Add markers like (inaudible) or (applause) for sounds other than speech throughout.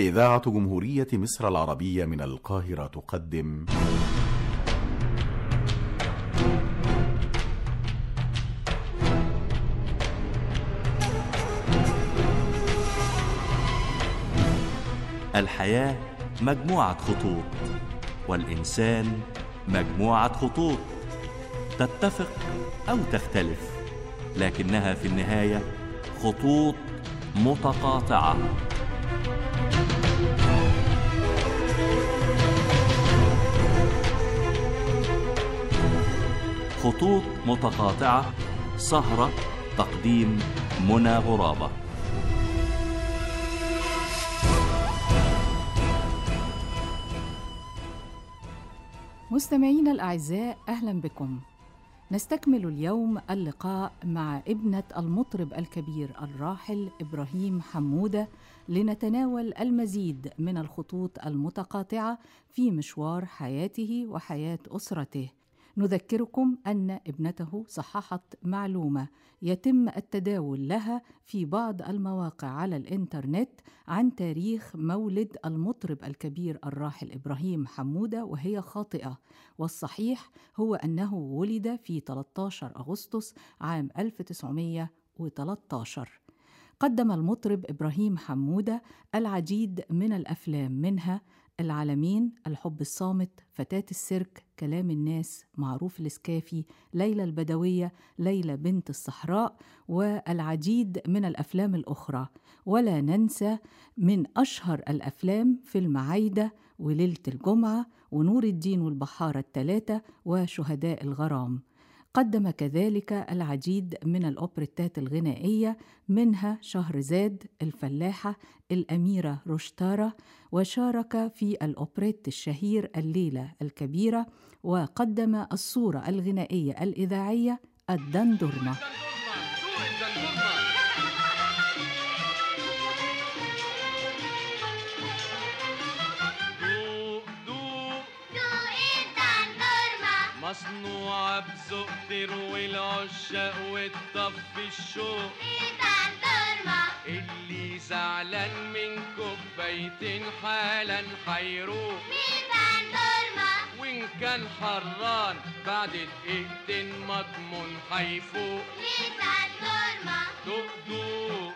إذاعة جمهورية مصر العربية من القاهرة تقدم. الحياة مجموعة خطوط والإنسان مجموعة خطوط. تتفق أو تختلف لكنها في النهاية خطوط متقاطعة. خطوط متقاطعة سهرة تقديم منى غرابة. مستمعينا الأعزاء أهلا بكم. نستكمل اليوم اللقاء مع ابنة المطرب الكبير الراحل إبراهيم حمودة لنتناول المزيد من الخطوط المتقاطعة في مشوار حياته وحياة أسرته. نذكركم أن ابنته صححت معلومة يتم التداول لها في بعض المواقع على الإنترنت عن تاريخ مولد المطرب الكبير الراحل إبراهيم حمودة وهي خاطئة. والصحيح هو أنه ولد في 13 أغسطس عام 1913 قدم المطرب إبراهيم حمودة العديد من الأفلام منها العالمين الحب الصامت فتاة السيرك كلام الناس معروف الإسكافي ليلى البدوية ليلى بنت الصحراء والعديد من الأفلام الأخرى. ولا ننسى من أشهر الأفلام فيلم عايدة وليلة الجمعة ونور الدين والبحارة الثلاثة وشهداء الغرام. قدم كذلك العديد من الأوبريتات الغنائية منها شهرزاد الفلاحة الأميرة رشتارة وشارك في الأوبريت الشهير الليلة الكبيرة وقدم الصورة الغنائية الإذاعية الدندرمة مصنوعة بذوق تروي العشاق وتطفي الشوق. اللي زعلان من كوبايتين حالا حيروق. وإن كان حران بعد دقيقتين مضمون حيفوق. دوق دوق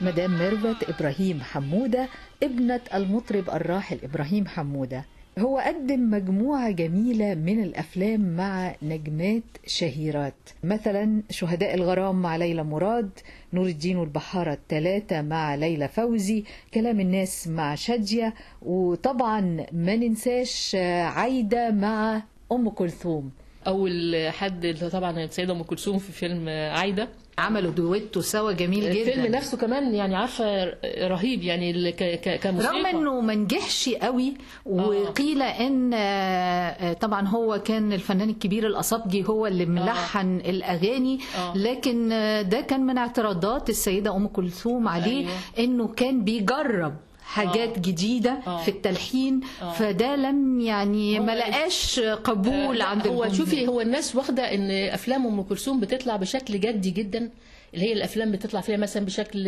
مدام ميرفت إبراهيم حمودة ابنة المطرب الراحل إبراهيم حمودة. هو قدم مجموعة جميلة من الأفلام مع نجمات شهيرات. مثلا شهداء الغرام مع ليلى مراد نور الدين والبحارة الثلاثة مع ليلى فوزي كلام الناس مع شادية وطبعا ما ننساش عايدة مع أم كلثوم. أول حد طبعا السيده أم كلثوم في فيلم عايدة. عملوا دويتو سوا جميل الفيلم جدا نفسه كمان يعني عارفة رهيب يعني ال- ك- ك- كموسيقى رغم إنه ما نجحش قوي وقيل إن آه، طبعا هو كان الفنان الكبير الأصابجي هو اللي ملحن الأغاني آه. لكن آه، ده كان من اعتراضات السيدة أم كلثوم عليه أيوة. إنه كان بيجرب حاجات آه. جديدة آه. في التلحين آه. فده لم يعني ما لقاش قبول آه، عند هو. شوفي هو الناس واخدة إن افلام ام كلثوم بتطلع بشكل جدي جدا اللي هي الأفلام بتطلع فيها مثلا بشكل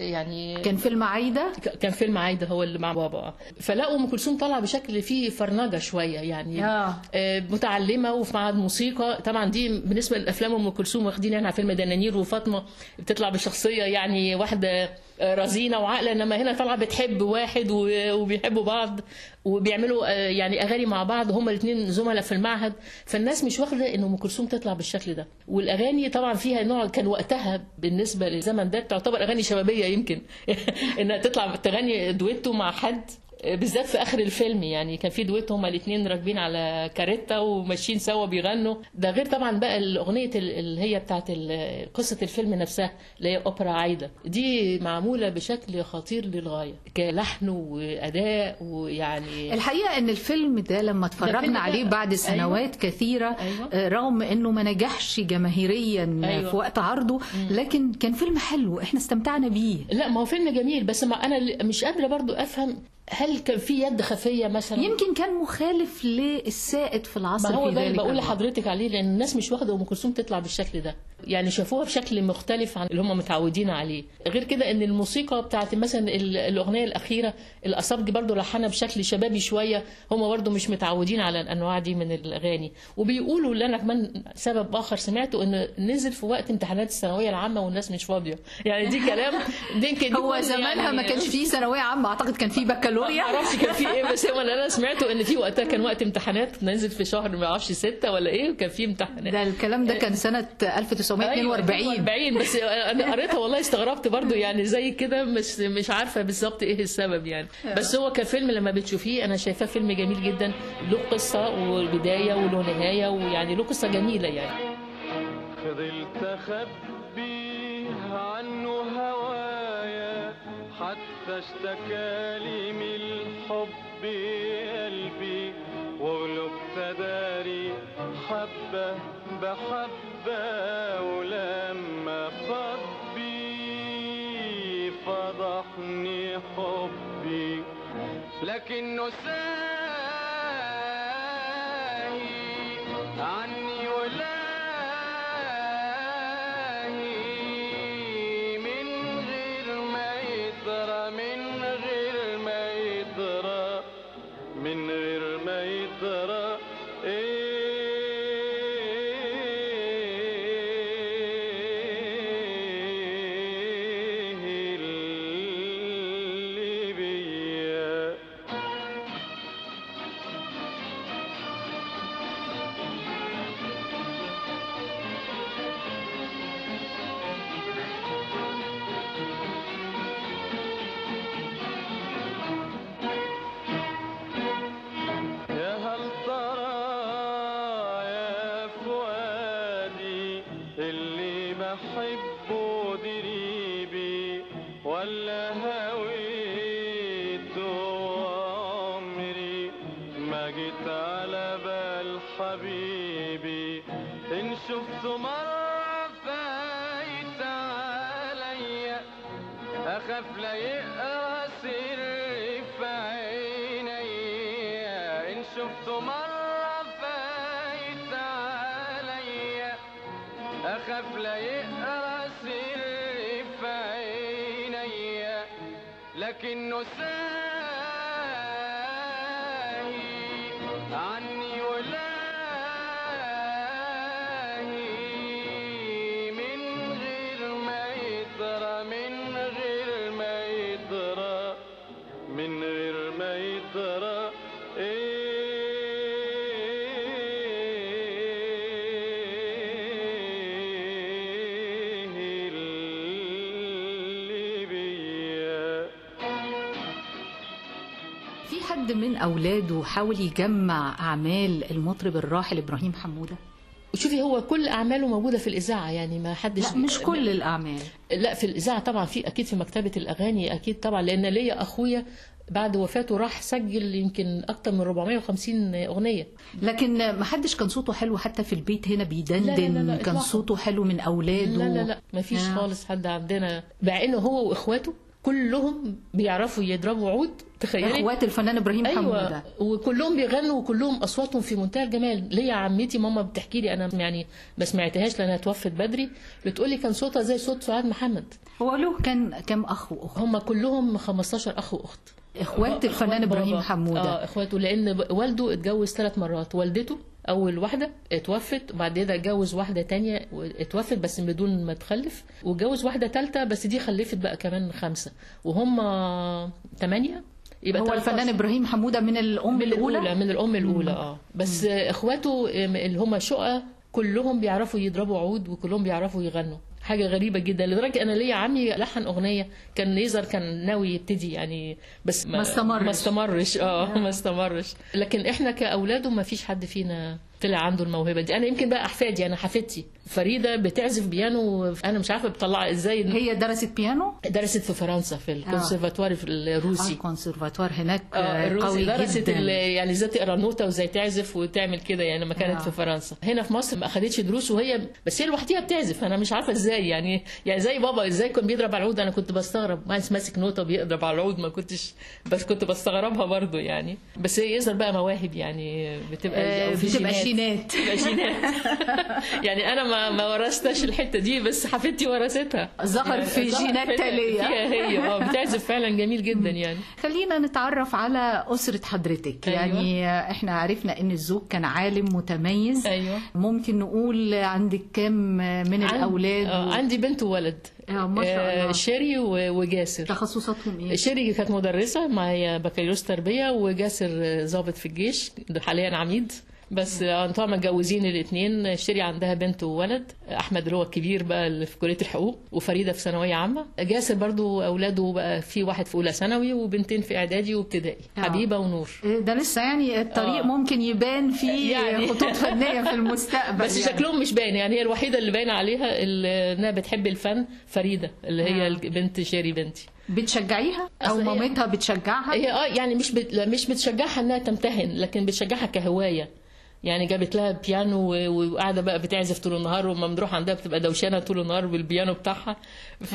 يعني كان فيلم عايدة؟ ك- كان فيلم عايدة هو اللي مع بابا. فلقوا أم كلثوم طالعة بشكل فيه فرنجة شوية يعني آه. آه، متعلمة وفي معهد موسيقى. طبعا دي بالنسبة لافلام أم كلثوم واخدين إحنا فيلم دنانير وفاطمة بتطلع بشخصية يعني واحدة آه، رزينة وعاقلة إنما هنا طالعة بتحب واحد وبيحبوا بعض. وبيعملوا آه، يعني أغاني مع بعض هما الاثنين زملاء في المعهد. فالناس مش واخدة إن أم كلثوم تطلع بالشكل ده. والأغاني طبعا فيها نوع كان وقتها بالنسبة للزمن ده تعتبر أغاني شبابية يمكن. (laughs) إنها تطلع تغني دويتو مع حد. بالذات في آخر الفيلم يعني كان في دويت هما الاثنين راكبين على كاريتا وماشيين سوا بيغنوا ده غير طبعا بقى الاغنيه ال- اللي هي بتاعت قصة الفيلم نفسها اللي هي أوبرا عايدة دي معمولة بشكل خطير للغاية كلحن وأداء ويعني الحقيقة إن الفيلم ده لما اتفرجنا ده- عليه بعد أيوة. سنوات كثيرة أيوة. آه، رغم إنه ما نجحش جماهيريا أيوة. في وقت عرضه لكن كان فيلم حلو إحنا استمتعنا بيه لا ما هو فيلم جميل بس ما أنا مش قادره برضو أفهم هل كان في يد خفية مثلا يمكن كان مخالف للسائد في العصر ما هو ده اللي بقول. لحضرتك عليه لأن الناس مش واخدة أم كلثوم تطلع بالشكل ده يعني شافوها بشكل مختلف عن اللي هم متعودين عليه. غير كده إن الموسيقى بتاعت مثلا ال- الأغنية الأخيرة الاصابجي برضو لحنها بشكل شبابي شوية هم برضو مش متعودين على الأنواع دي من الأغاني. وبيقولوا اللي أنا كمان سبب آخر سمعته إنه نزل في وقت امتحانات الثانوية العامة والناس مش فاضية. يعني دي كلام دي يمكن هو زمانها يعني- ما كانش فيه ثانوية عامة أعتقد كان فيه ما بكالوريا أعرفش كان في إيه بس هو اللي أنا سمعته إن في وقتها كان وقت امتحانات نزل في شهر ما أعرفش ستة ولا إيه وكان في امتحانات. ده الكلام ده كان سنة 1942 أيوة 42 بس أنا قريتها والله استغربت برضو يعني زي كده مش مش عارفة بالظبط إيه السبب يعني. بس هو كفيلم لما بتشوفيه أنا شايفاه فيلم جميل جدا له قصة وبدايه وله نهاية ويعني له قصة جميلة يعني. فضلت اخبي عنه هوايا حتى اشتكالي من الحب قلبي وغلب تداري حبة. بحبة ولما فض بي فضحني حبي. لكنه ساهي لكنه ساهي من اولاده حاول يجمع أعمال المطرب الراحل إبراهيم حمودة؟ وشوفي هو كل أعماله موجودة في الإذاعة يعني ما حدش لا مش كل الأعمال. لا في الإذاعة طبعا في أكيد في مكتبة الأغاني أكيد طبعا لأن ليا أخويا بعد وفاته راح سجل يمكن أكتر من 450 أغنية. لكن ما حدش كان صوته حلو حتى في البيت هنا لا، بيدندن لا، لا، كان. صوته حلو من أولاده. لا لا لا ما فيش آه. خالص حد عندنا مع إنه هو وإخواته كلهم بيعرفوا يضربوا عود تخيلي؟ إخوات الفنان إبراهيم أيوه. حمودة. وكلهم بيغنوا وكلهم أصواتهم في منتهى الجمال. ليا عمتي؟ ماما بتحكي لي أنا يعني ما سمعتهاش لأنها توفت بدري. بتقول لي كان صوتها زي صوت سعاد محمد. هو له كان كم أخ وأخت؟ هم كلهم 15 أخ وأخت. إخوات الفنان إبراهيم. حمودة. آه إخواته. لأن والده اتجوز ثلاث مرات. والدته أول واحدة اتوفت وبعد كده أتجوز واحدة تانية اتوفت بس بدون ما تخلف واتجوز واحدة ثالثه بس دي خلفت بقى كمان خمسة وهم ثمانيه يبقى هو 13. الفنان إبراهيم حمودة من الأم من الأولى؟ الأولى من الأم الأولى آه. بس إخواته ام- اللي هم أشقة كلهم بيعرفوا يضربوا عود وكلهم بيعرفوا يغنوا. حاجة غريبة جدا. لدرجة أنا ليا عمي لحن أغنية كان نيزر كان ناوي يبتدي يعني بس ما استمرش. ما استمرش. آه ما استمرش. لكن إحنا كاولاده ما فيش حد فينا طلع عنده الموهبة دي. أنا يمكن بقى أحفادي أنا حفيدتي. فريدة بتعزف بيانو أنا مش عارفة بتطلع إزاي. هي درست بيانو؟ درست في فرنسا في الكونسرفاتوار في الروسي. الكونسرفاتوار هناك الروسي. قوي درست جدا. يعني إزاي تقرأ نوتة وإزاي تعزف وتعمل كده يعني لما كانت آه. في فرنسا. هنا في مصر ما أخدتش دروس وهي بس هي لوحدها بتعزف. أنا مش عارفة إزاي يعني يعني زي بابا إزاي كان بيضرب على العود أنا كنت بستغرب. ماس ماسك نوتة وبيضرب على العود ما كنتش بس كنت بستغربها برضو يعني. بس هي يظهر بقى مواهب يعني بتبقى آه، بتبقى جينات جينات يبقى جينات يعني أنا ما ما ورثتش الحتة دي بس حفيدتي ورثتها. ظهر في جينات تالية. فيها هي آه بتعزف فعلا جميل جدا يعني. خلينا نتعرف على أسرة حضرتك. أيوة. يعني إحنا عرفنا إن الزوج كان عالم متميز. أيوه. ممكن نقول عندك كم من عن- الأولاد؟ آه، و- عندي بنت وولد. آه، ما شاء آه، الله. شيري وجاسر. تخصصاتهم إيه؟ شيري كانت مدرسة معايا بكالوريوس تربية وجاسر ضابط في الجيش حاليا عميد. بس طبعا متجوزين الاثنين شيري عندها بنت وولد أحمد اللي هو الكبير بقى اللي في كلية الحقوق وفريدة في ثانوية عامة جاسر برضو أولاده بقى في واحد في أولى ثانوي وبنتين في إعدادي وابتدائي آه. حبيبة ونور ده لسه يعني الطريق آه. ممكن يبان فيه يعني. خطوط فنية في (laughs) المستقبل بس يعني. شكلهم مش باين يعني هي الوحيدة اللي باين عليها إنها بتحب الفن فريدة اللي هي آه. بنت شيري بنتي بتشجعيها أو مامتها بتشجعها هي آه يعني مش بت... مش بتشجعها إنها تمتهن لكن بتشجعها كهواية يعني جابت لها بيانو وقاعدة بقى بتعزف طول النهار وما بنروح عندها بتبقى دوشانة طول النهار بالبيانو بتاعها. ف...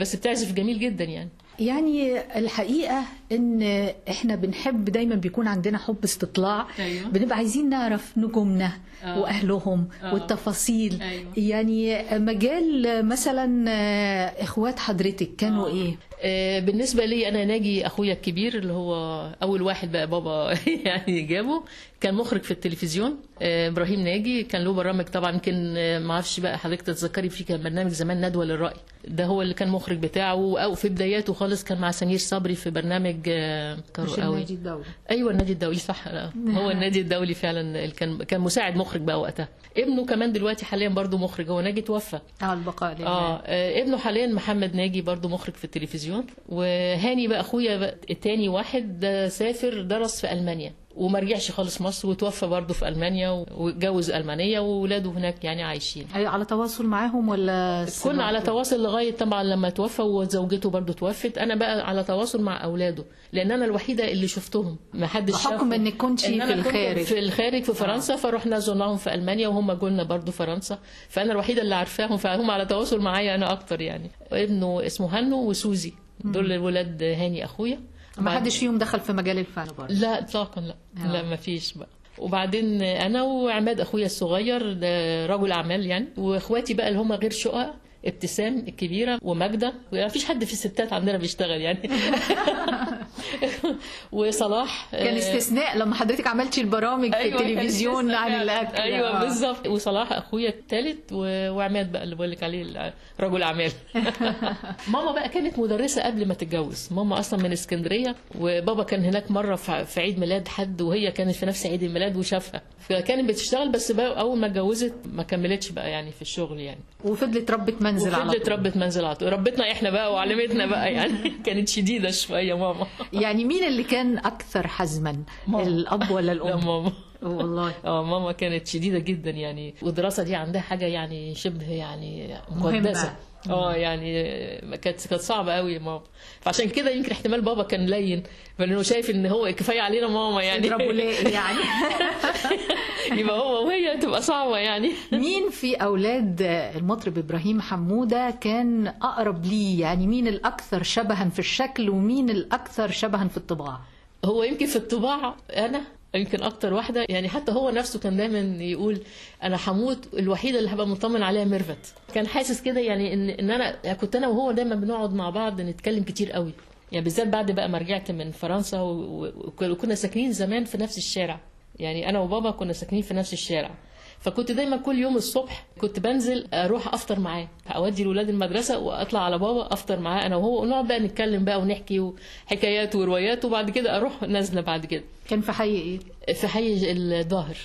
بس بتعزف جميل جدا يعني. يعني الحقيقة إن إحنا بنحب دايما بيكون عندنا حب استطلاع أيوة. بنبقى عايزين نعرف نجومنا آه. وأهلهم آه. والتفاصيل أيوة. يعني مجال مثلا آه، إخوات حضرتك كانوا إيه آه، بالنسبة لي أنا ناجي أخويا الكبير اللي هو أول واحد بقى بابا (laughs) يعني جابه كان مخرج في التلفزيون آه، إبراهيم ناجي كان له برامج طبعا يمكن آه، ما أعرفش بقى حضرتك تتذكري فيه كان برنامج زمان ندوة للرأي ده هو اللي كان مخرج بتاعه أو في بداياته خالص كان مع سمير صبري في برنامج آه، مش قوي. النادي الدولي. أيوه النادي الدولي صح. لا. هو النادي الدولي فعلا كان كان مساعد مخرج بقى وقتها. ابنه كمان دلوقتي حاليا برضه مخرج هو ناجي توفى. آه البقاء لله. آه آه، ابنه حاليا محمد ناجي برضو مخرج في التلفزيون. وهاني بقى أخويا التاني واحد سافر درس في ألمانيا. وما رجعش خالص مصر وتوفى برضه في ألمانيا واتجوز ألمانية وولاده هناك يعني عايشين. أيوة، على تواصل معاهم ولا كنا على تواصل لغاية طبعا لما توفى وزوجته برضه توفت. أنا بقى على تواصل مع أولاده لأن أنا الوحيدة اللي شفتهم. ما حدش بحكم كنتي إن في كنت الخارج. في الخارج في فرنسا فرحنا زرناهم في ألمانيا وهم جولنا برضه فرنسا. فأنا الوحيدة اللي عارفاهم فهم على تواصل معايا أنا أكتر يعني. ابنه اسمه هنو وسوزي. دول الولاد هاني أخويا. ما حدش فيهم دخل في مجال الفن برضه. لا اطلاقا لا. آه. لا ما فيش بقى. وبعدين أنا وعماد أخويا الصغير ده رجل أعمال يعني وإخواتي بقى اللي هم غير شقق ابتسام الكبيره وماجدة ما فيش حد في الستات عندنا بيشتغل يعني. (laughs) (laughs) وصلاح كان آه، استثناء لما حضرتك عملتي البرامج في أيوة، كان التلفزيون عن. الأكل. أيوه آه. بالظبط. وصلاح أخويا الثالث وعماد بقى اللي بقول لك عليه رجل أعمال. (laughs) ماما بقى كانت مدرسة قبل ما تتجوز. ماما أصلا من اسكندرية وبابا كان هناك مرة في في عيد ميلاد حد وهي كانت في نفس عيد الميلاد وشافها. فكانت بتشتغل بس بقى أول ما اتجوزت ما كملتش بقى يعني في الشغل يعني. وفضلت ربة منزل على وفضلت طول. ربة منزل على طول. ربتنا إحنا بقى وعلمتنا بقى يعني. (laughs) كانت شديدة شوية ماما. يعني مين اللي كان أكثر حزما. الأب ولا لا الام ماما. والله. (laughs) آه ماما كانت شديدة جدا يعني والدراسة دي عندها حاجة يعني شبه يعني مقدسة. آه يعني كانت كانت صعبة قوي ماما. فعشان كده يمكن احتمال بابا كان لين فانه شايف إن هو كفاية علينا ماما يعني. اضربوا لاقي يعني. (laughs) يبقى هو وهي تبقى صعبة يعني. (laughs) مين في أولاد المطرب إبراهيم حمودة كان أقرب ليه؟ يعني مين الأكثر شبها في الشكل ومين الأكثر شبها في الطباع؟ هو يمكن في الطباع أنا؟ يمكن أكتر واحدة. يعني حتى هو نفسه كان دايما يقول أنا هموت الوحيدة اللي هبقى مطمن عليها ميرفت. كان حاسس كده يعني إن إن أنا كنت أنا وهو دايما بنقعد مع بعض نتكلم كتير قوي. يعني بالذات بعد بقى ما رجعت من فرنسا وكنا ساكنين زمان في نفس الشارع. يعني أنا وبابا كنا ساكنين في نفس الشارع. فكنت دايما كل يوم الصبح كنت بنزل أروح أفطر معاه. اودي الاولاد المدرسة وأطلع على بابا أفطر معاه أنا وهو ونقعد بقى نتكلم بقى ونحكي وحكايات وروايات وبعد كده أروح نازلة بعد كده. كان في حي إيه؟ في حي الظاهر.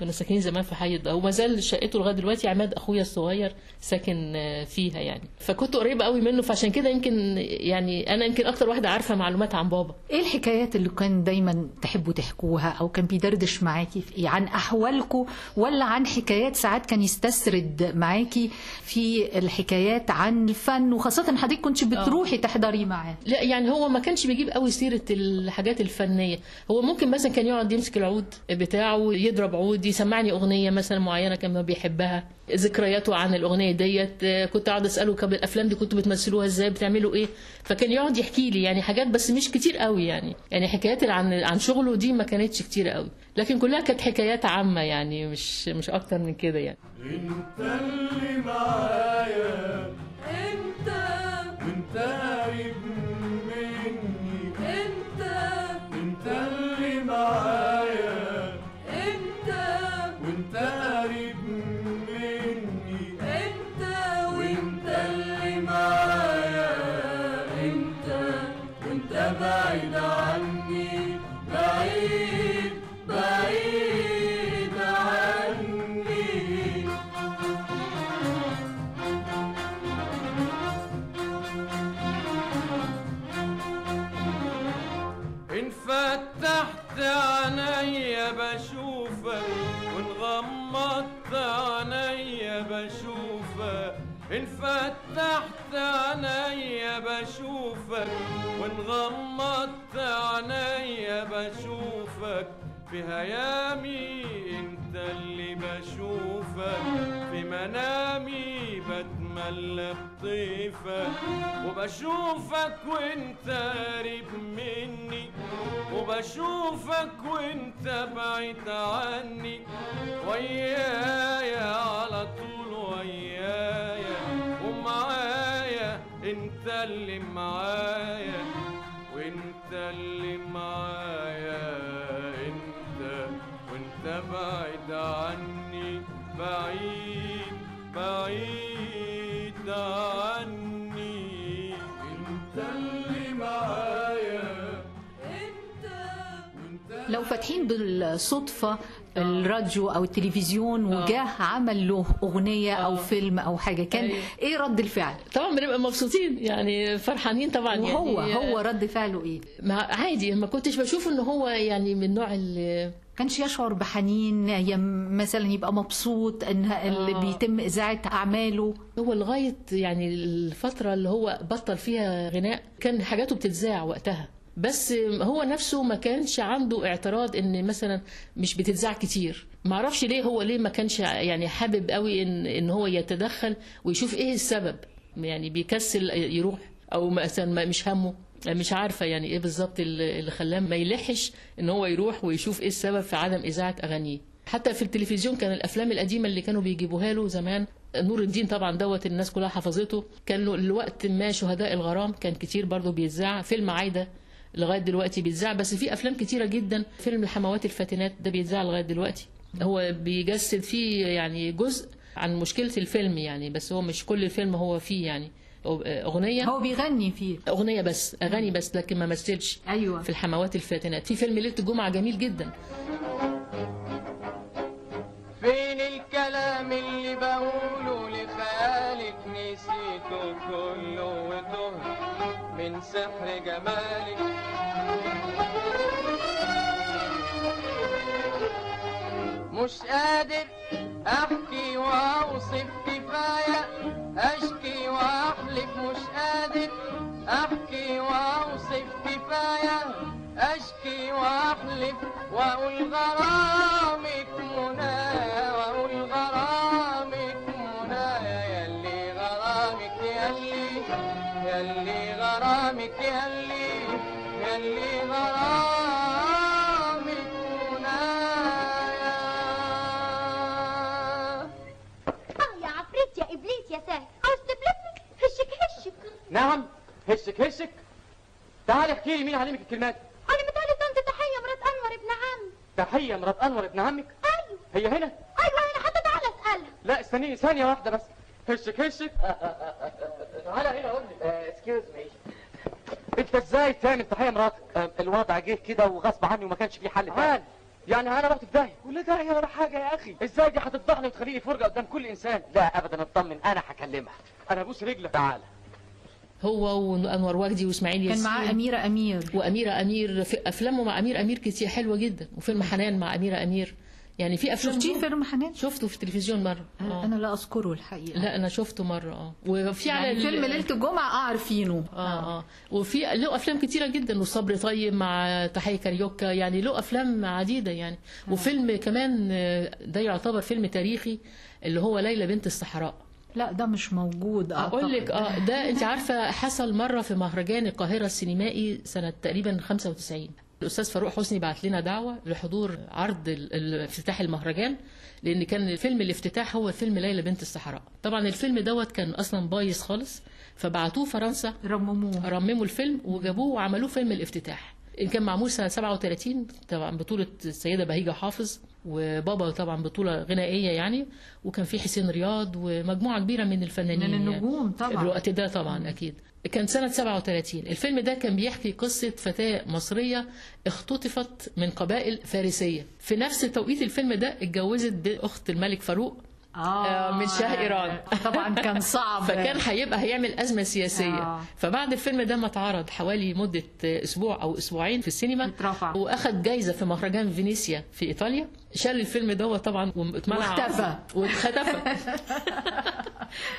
كنا ساكنين زمان في حي الظاهر. وما زال شقته لغاية دلوقتي عماد أخويا الصغير ساكن آه، فيها يعني. فكنت قريبة قوي منه فعشان كده يمكن يعني أنا يمكن أكتر واحدة عارفة معلومات عن بابا. إيه الحكايات اللي كان دايما تحبوا تحكوها أو كان بيدردش معاكي؟ في إيه عن احوالكم ولا عن حكايات ساعات كان يستسرد معاكي في الحكايات عن الفن وخاصة حضرتك كنت بتروحي تحضري معاه. لا يعني هو ما كانش بيجيب قوي سيرة الحاجات الفنية. هو ممكن مثلا كان يقعد يمسك العود بتاعه يضرب عود يسمعني أغنية مثلا معينة كان ما بيحبها ذكرياته عن الأغنية ديت آه، كنت أقعد أسأله كم الأفلام دي كنتوا بتمثلوها إزاي بتعملوا إيه؟ فكان يقعد يحكي لي يعني حاجات بس مش كتير قوي يعني. يعني حكايات عن عن شغله دي ما كانتش كتير قوي. لكن كلها كانت حكايات عامة يعني مش مش أكتر من كده يعني. انت اللي معايا. انت. وانت قريب في هيامي انت اللي بشوفك في منامي بتملى بطيفك وبشوفك وانت قريب مني. وبشوفك وانت بعيد عني. ويايا على طول ويايا. ومعايا انت اللي معايا. وانت اللي بعيد عني بعيد بعيد عني. انت اللي معايا. لو فاتحين بالصدفة الراديو أو التلفزيون وجاه عمل له أغنية أو آه. فيلم أو حاجة كان أيوة. إيه رد الفعل؟ طبعا بنبقى مبسوطين يعني فرحانين طبعا وهو يعني هو رد فعله إيه؟ ما عادي ما كنتش بشوف ان هو يعني من النوع اللي كانش يشعر بحنين مثلا يبقى مبسوط إن اللي آه. بيتم إذاعة أعماله هو لغاية يعني الفترة اللي هو بطل فيها غناء كان حاجاته بتتذاع وقتها بس هو نفسه ما كانش عنده اعتراض إن مثلا مش بتتذاع كتير. ما أعرفش ليه هو ليه ما كانش يعني حابب قوي إن إن هو يتدخل ويشوف إيه السبب. يعني بيكسل يروح أو مثلا مش همه مش عارفة يعني إيه بالظبط اللي خلاه ما يلحش إن هو يروح ويشوف إيه السبب في عدم إذاعة أغانيه. حتى في التلفزيون كان الأفلام القديمة اللي كانوا بيجيبوها له زمان نور الدين طبعا دوت الناس كلها حفظته كان له الوقت ما شهداء الغرام كان كتير برضه بيتذاع. فيلم عايدة لغاية دلوقتي بيتذاع. بس في أفلام كتيرة جدا. فيلم الحموات الفاتنات ده بيتذاع لغاية دلوقتي. هو بيجسد فيه يعني جزء عن مشكلة الفيلم يعني. بس هو مش كل الفيلم هو فيه يعني. أغنية. هو بيغني فيه. أغنية بس. أغاني بس لكن ما مثلش أيوه. في الحموات الفاتنات. في فيلم ليلة الجمعة جميل جدا. فين الكلام اللي بقوله لخيالك نسيته كله؟ من سحر جمالك. مش قادر أحكي وأوصف كفاية أشكي وأحلف. مش قادر أحكي وأوصف كفاية أشكي وأحلف وأقول غرامك غرامك يلي يلي غرامك منايا آه يا عفريت يا إبليس يا ساهر عاوز تبلبني هشك هشك. نعم هشك هشك. تعالي احكي لي مين علمك الكلمات؟ أنا متهيألي طنط تحية مرات أنور ابن عم. تحية مرات أنور ابن عمك؟ أيوه. هي هنا؟ أيوه أنا حتى تعالى اسالها لا استنيني ثانية واحدة بس. هشك هشك. تعالى هنا قول لي. excuse me انت إزاي تعمل تحية مراتك؟ الوضع جه كده وغصب عني وما كانش في حل تعال يعني أنا رحت في داهية. ولا داعي ولا حاجة يا أخي. إزاي دي هتفضحني وتخليني فرجة قدام كل إنسان؟ لا أبدا اطمن. أنا هكلمها أنا ابوس رجلك. تعال. هو وأنور وجدي وإسماعيل كان ياسين. معاه أميرة أمير. وأميرة أمير في أفلامه مع أمير أمير كتير حلوة جدا. وفيلم حنان مع أميرة أمير. يعني في أفلام شفتيه فيلم حنان؟ شفته في التلفزيون مرة. آه. أنا لا أذكره الحقيقة. لا أنا شفته مرة آه. وفي على يعني ال- فيلم ليلة الجمعة آه عارفينه آه آه. وفي له أفلام كتيرة جدا وصبر طيب مع تحية كاريوكا يعني له أفلام عديدة يعني. وفيلم كمان آه، ده يعتبر فيلم تاريخي اللي هو ليلى بنت الصحراء. لا ده مش موجود أقول لك آه ده أنت عارفة حصل مرة في مهرجان القاهرة السينمائي سنة تقريبا 95 الأستاذ فاروق حسني بعت لنا دعوة لحضور عرض افتتاح المهرجان لأن كان فيلم الافتتاح هو فيلم ليلى بنت الصحراء. طبعا الفيلم دوت كان أصلا بايظ خالص فبعتوه فرنسا رمموه. رمموا الفيلم وجابوه وعملوه فيلم الافتتاح. كان معمول سنة 37 طبعا بطولة السيدة بهيجة حافظ وبابا طبعا بطولة غنائية يعني وكان في حسين رياض ومجموعة كبيرة من الفنانين من النجوم يعني. طبعا. الوقت ده طبعا أكيد كان سنة 37 الفيلم ده كان بيحكي قصة فتاة مصرية اختطفت من قبائل فارسية في نفس توقيت الفيلم ده اتجوزت بأخت الملك فاروق آه، من شاه إيران طبعا كان صعب (laughs) فكان هيبقى هيعمل أزمة سياسية آه. فبعد الفيلم ده ما اتعرض حوالي مدة أسبوع أو أسبوعين في السينما اترفع. وأخد جايزة في مهرجان فينيسيا في إيطاليا شال الفيلم دوت طبعا واتمنع واختفى. واختفى.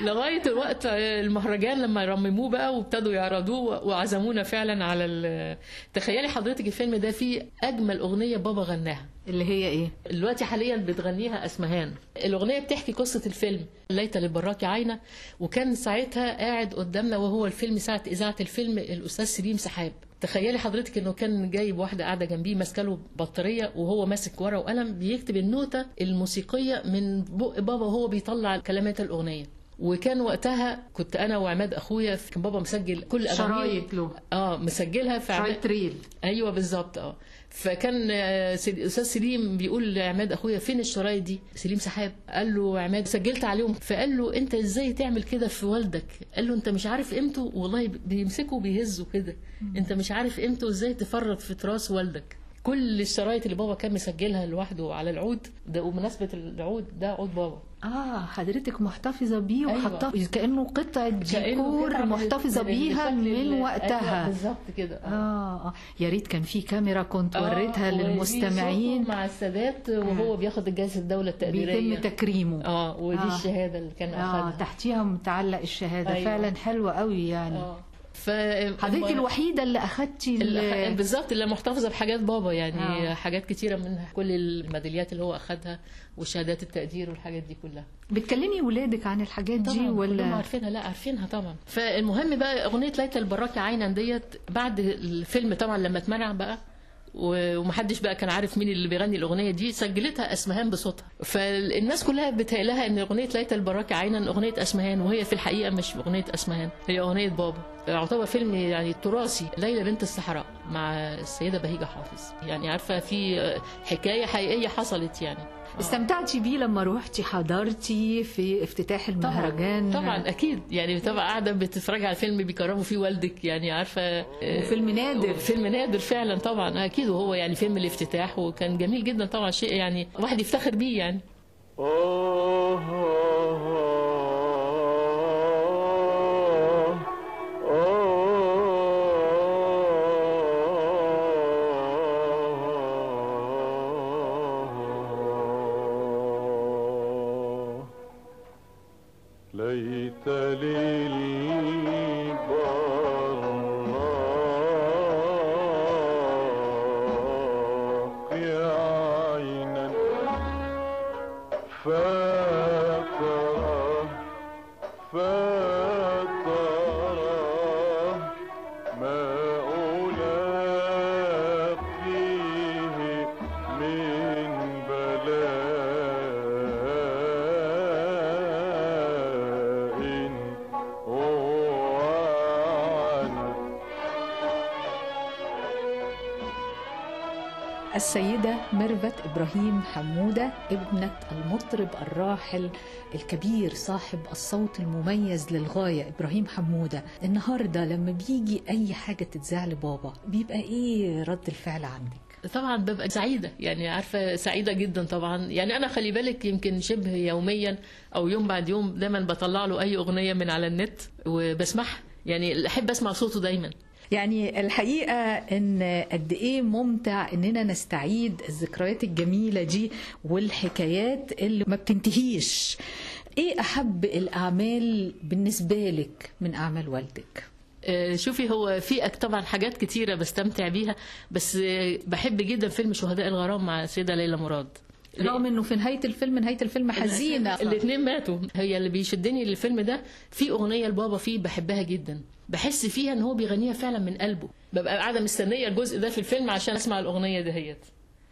(laughs) لغاية الوقت المهرجان لما رمموه بقى وابتدوا يعرضوه وعزمونا فعلا على تخيلي حضرتك الفيلم ده فيه أجمل أغنية بابا غناها. اللي هي إيه؟ دلوقتي حاليا بتغنيها أسمهان. الأغنية بتحكي قصة الفيلم ليت للبراكي عاينه وكان ساعتها قاعد قدامنا وهو الفيلم ساعة إذاعة الفيلم الأستاذ سليم سحاب. تخيلي حضرتك إنه كان جايب واحدة قاعدة جنبيه ماسكه له بطارية وهو ماسك ورقة وقلم بيكتب النوتة الموسيقية من بق بابا وهو بيطلع كلمات الأغنية. وكان وقتها كنت أنا وعماد أخويا كان بابا مسجل كل أغانيه. شرايط له. آه مسجلها في شرايط ريل. أيوه بالظبط آه. فكان آه، أستاذ سليم بيقول لعماد أخويا فين الشرايط دي؟ سليم سحاب. قال له عماد سجلت عليهم. فقال له أنت إزاي تعمل كده في والدك؟ قال له أنت مش عارف قيمته؟ والله بيمسكه وبيهزه كده. أنت مش عارف قيمته؟ إزاي تفرط في تراث والدك؟ كل الشرايط اللي بابا كان مسجلها لوحده على العود ده وبمناسبه العود ده عود بابا. آه حضرتك محتفظة بيه أيوة. وحطاه كأنه قطعة ديكور محتفظة بيها من أيوة وقتها. بالظبط كده. آه. آه آه. يا ريت كان في كاميرا كنت آه، وريتها للمستمعين. مع السادات وهو بياخد الجائزه الدولة التقديرية. بيتم تكريمه. آه ودي آه. الشهادة اللي كان آه اخذها تحتيها متعلق الشهادة. أيوة. فعلا حلوة قوي يعني. آه. ف حضرتك الوحيدة اللي اخدتي ال- ال- بالظبط اللي محتفظة بحاجات بابا يعني آه. حاجات كتيرة منها. كل الميداليات اللي هو أخذها وشهادات التقدير والحاجات دي كلها. بتكلمي ولادك عن الحاجات دي طبعا كلهم ولا عارفينها. لا عارفينها طبعا. فالمهم بقى أغنية ليلى البراكي عينا ديت بعد الفيلم طبعا لما اتمنع بقى ومحدش بقى كان عارف مين اللي بيغني الأغنية دي سجلتها أسمهان بصوتها. فالناس كلها بتهيألها إن أغنية ليلى البراكي عينا أغنية أسمهان وهي في الحقيقة مش أغنية أسمهان هي أغنية بابا. يعتبر فيلم يعني تراثي ليلى بنت الصحراء مع السيدة بهيجة حافظ. يعني عارفة في حكاية حقيقية حصلت يعني. استمتعتي بيه لما روحتي حضرتي في افتتاح المهرجان؟ طبعا أكيد. يعني طبعا قاعدة بتتفرج على فيلم بيكرموا فيه والدك يعني عارفة وفيلم نادر. فيلم نادر فعلا طبعا أكيد. وهو يعني فيلم الافتتاح وكان جميل جدا طبعا شيء يعني واحد يفتخر بيه يعني. السيدة ميرفت إبراهيم حمودة ابنة المطرب الراحل الكبير صاحب الصوت المميز للغاية إبراهيم حمودة. النهاردة لما بيجي أي حاجة تتذاع لبابا بيبقى إيه رد الفعل عندك؟ طبعا ببقى سعيدة يعني عارفة سعيدة جدا طبعا. يعني أنا خلي بالك يمكن شبه يوميا أو يوم بعد يوم دايما بطلع له أي أغنية من على النت وبسمعها. يعني أحب أسمع صوته دايما. يعني الحقيقة إن قد إيه ممتع إننا نستعيد الذكريات الجميلة دي والحكايات اللي ما بتنتهيش. إيه أحب الأعمال بالنسبة لك من أعمال والدك؟ آه، شوفي هو في طبعا حاجات كتيرة بستمتع بيها بس بحب جدا فيلم شهداء الغرام مع السيدة ليلى مراد. رغم إنه في نهاية الفيلم نهاية الفيلم حزينة. (laughs) الاثنين ماتوا. هي اللي بيشدني للفيلم ده في أغنية لبابا فيه بحبها جدا. بحس فيها إن هو بيغنيها فعلا من قلبه. ببقى قاعدة مستنية الجزء ده في الفيلم عشان أسمع الأغنية دهيت.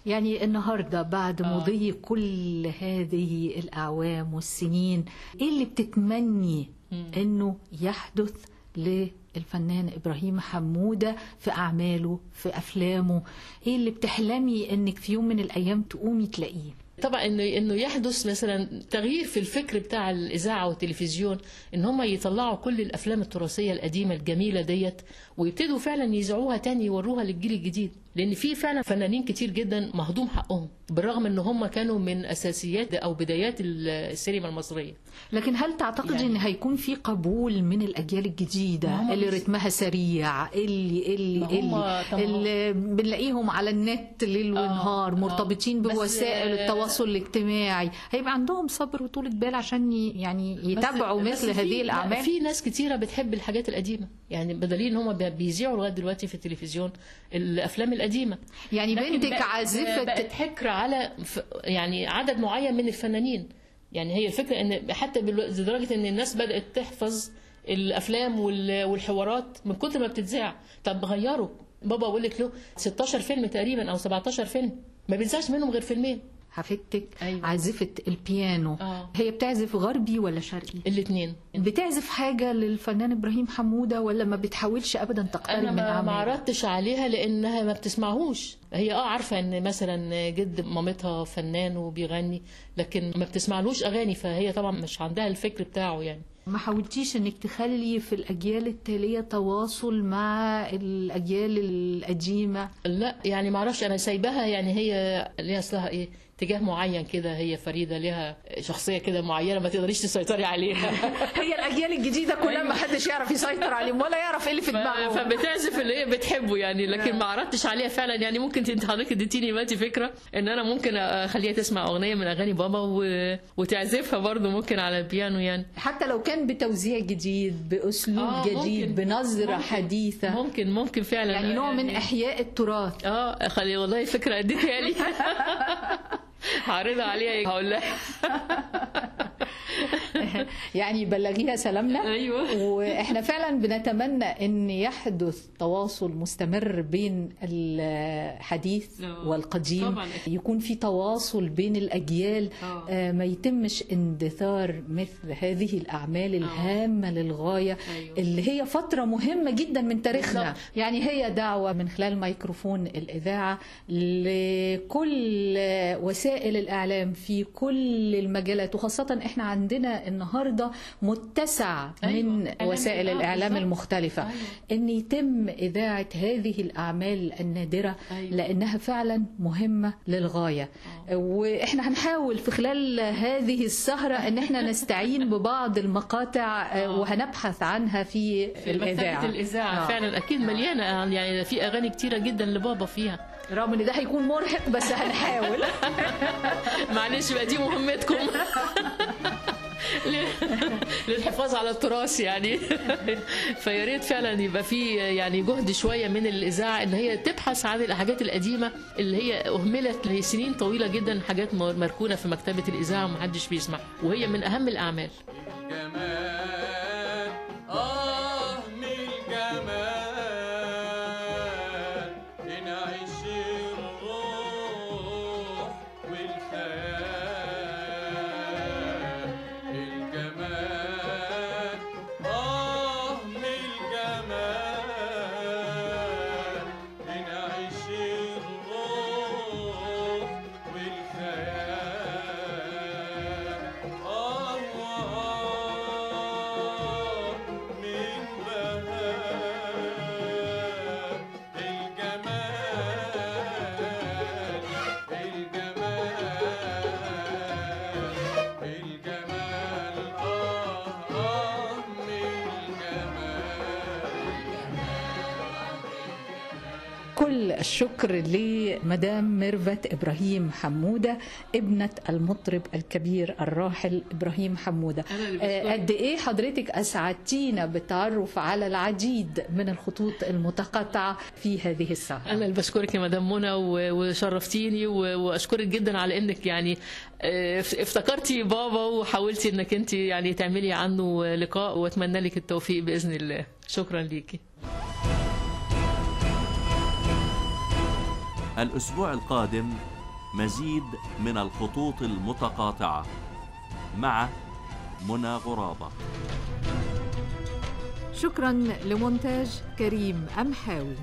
يعني النهاردة بعد مضي كل هذه الأعوام والسنين إيه اللي بتتمني إنه يحدث للفنان إبراهيم حمودة في أعماله في أفلامه؟ إيه اللي بتحلمي إنك في يوم من الأيام تقومي تلاقيه؟ طبعا انه إنه يحدث مثلا تغيير في الفكر بتاع الإذاعة والتلفزيون إن هم يطلعوا كل الأفلام التراثية القديمة الجميلة ديت ويبتدوا فعلا يذاعوها تاني يوروها للجيل الجديد. لأن في فعلا فنانين كتير جدا مهضوم حقهم بالرغم إن هم كانوا من أساسيات أو بدايات السينما المصرية. لكن هل تعتقد يعني- إن هيكون في قبول من الأجيال الجديدة؟ اللي رتمها سريع اللي اللي اللي, اللي بنلاقيهم على النت ليل ونهار مرتبطين بس- بوسائل التواصل الاجتماعي. هيبقى عندهم صبر وطولة بال عشان يعني يتابعوا مثل هذه لا، الأعمال؟ في ناس كتيرة بتحب الحاجات القديمة. يعني بدليل إن هم بيذيعوا لغاية دلوقتي في التلفزيون الأفلام القديمة. يعني بنتك عازفه بقت حكر على يعني عدد معين من الفنانين. يعني هي الفكرة إن حتى لدرجة إن الناس بدأت تحفظ الأفلام وال- والحوارات من كتر ما بتتذاع. طب غيروا. بابا أقول لك له 16 فيلم تقريبا أو 17 فيلم. ما بينساش منهم غير فيلمين. حفيدتك أيوة. عازفه البيانو. آه. هي بتعزف غربي ولا شرقي؟ الاثنين بتعزف حاجة للفنان إبراهيم حمودة ولا ما بتحاولش ابدا تقترب أنا من ما, ما عرضتش عليها لأنها ما بتسمعهوش. هي آه عارفة إن مثلا جد مامتها فنان وبيغني لكن ما بتسمعلوش أغاني فهي طبعا مش عندها الفكر بتاعه يعني. ما حاولتيش إنك تخلي في الأجيال التالية تواصل مع الأجيال القديمة؟ لا يعني ما أعرفش أنا سايباها يعني هي ليها أصلها إيه؟ اتجاه معين كده هي فريدة ليها شخصية كده معينة ما تقدريش تسيطري عليها. (laughs) هي الأجيال الجديدة كلها ما حدش يعرف يسيطر عليهم ولا يعرف إيه اللي في دماغهم. فبتعزف اللي هي بتحبه يعني لكن ما عرضتش عليها فعلا. يعني ممكن انت حضرتك اديتيني دلوقتي فكرة إن أنا ممكن أخليها تسمع أغنية من أغاني بابا و... وتعزفها برضو ممكن على البيانو يعني. حتى لو كان بتوزيع جديد بأسلوب آه، جديد ممكن. بنظرة ممكن. حديثة. ممكن ممكن فعلا. يعني نوع من إحياء التراث. آه خلي والله فكرة اديتها لي (laughs) هعرضها عليها هقول لها (laughs) يعني بلغيها سلامنا أيوه وإحنا فعلا بنتمنى إن يحدث تواصل مستمر بين الحديث آه. والقديم طبعاً. يكون في تواصل بين الأجيال آه. آه، ما يتمش اندثار مثل هذه الأعمال الهامة للغاية أيوة. اللي هي فترة مهمة جدا من تاريخنا. يعني هي دعوة من خلال ميكروفون الإذاعة لكل وسائل الإعلام في كل المجالات وخاصة إحنا عندنا النهارده متسع أيوة. من إعلام وسائل آه، الإعلام بالظبط. المختلفة أيوة. إن يتم إذاعة هذه الأعمال النادرة أيوة. لأنها فعلا مهمة للغاية وإحنا هنحاول في خلال هذه السهرة إن إحنا نستعين (laughs) ببعض المقاطع آه، وهنبحث عنها في, في الإذاعة الإذاعة آه. فعلا أكيد مليانة يعني في أغاني كتيرة جدا لبابا فيها رغم إن ده هيكون مرهق بس هنحاول. (laughs) معلش بقى دي مهمتكم. (laughs) للحفاظ على التراث يعني. (laughs) فيا ريت فعلا يبقى في يعني جهد شوية من الإذاعة إن هي تبحث عن الحاجات القديمة اللي هي أهملت لسنين طويلة جدا حاجات مركونة في مكتبة الإذاعة ومحدش بيسمعها وهي من أهم الأعمال. كل الشكر لمدام ميرفت إبراهيم حمودة ابنة المطرب الكبير الراحل إبراهيم حمودة. أنا آه،. قد إيه حضرتك أسعدتينا بالتعرف على العديد من الخطوط المتقاطعة في هذه الساعة. أنا اللي بشكرك يا مدام منى وشرفتيني و- وأشكرك جدا على إنك يعني آه، افتكرتي بابا وحاولتي إنك أنت يعني تعملي عنه لقاء وأتمنى لك التوفيق بإذن الله. شكرا ليكي. الأسبوع القادم مزيد من الخطوط المتقاطعة مع منى غرابة. شكرا لمونتاج كريم أمحاوي.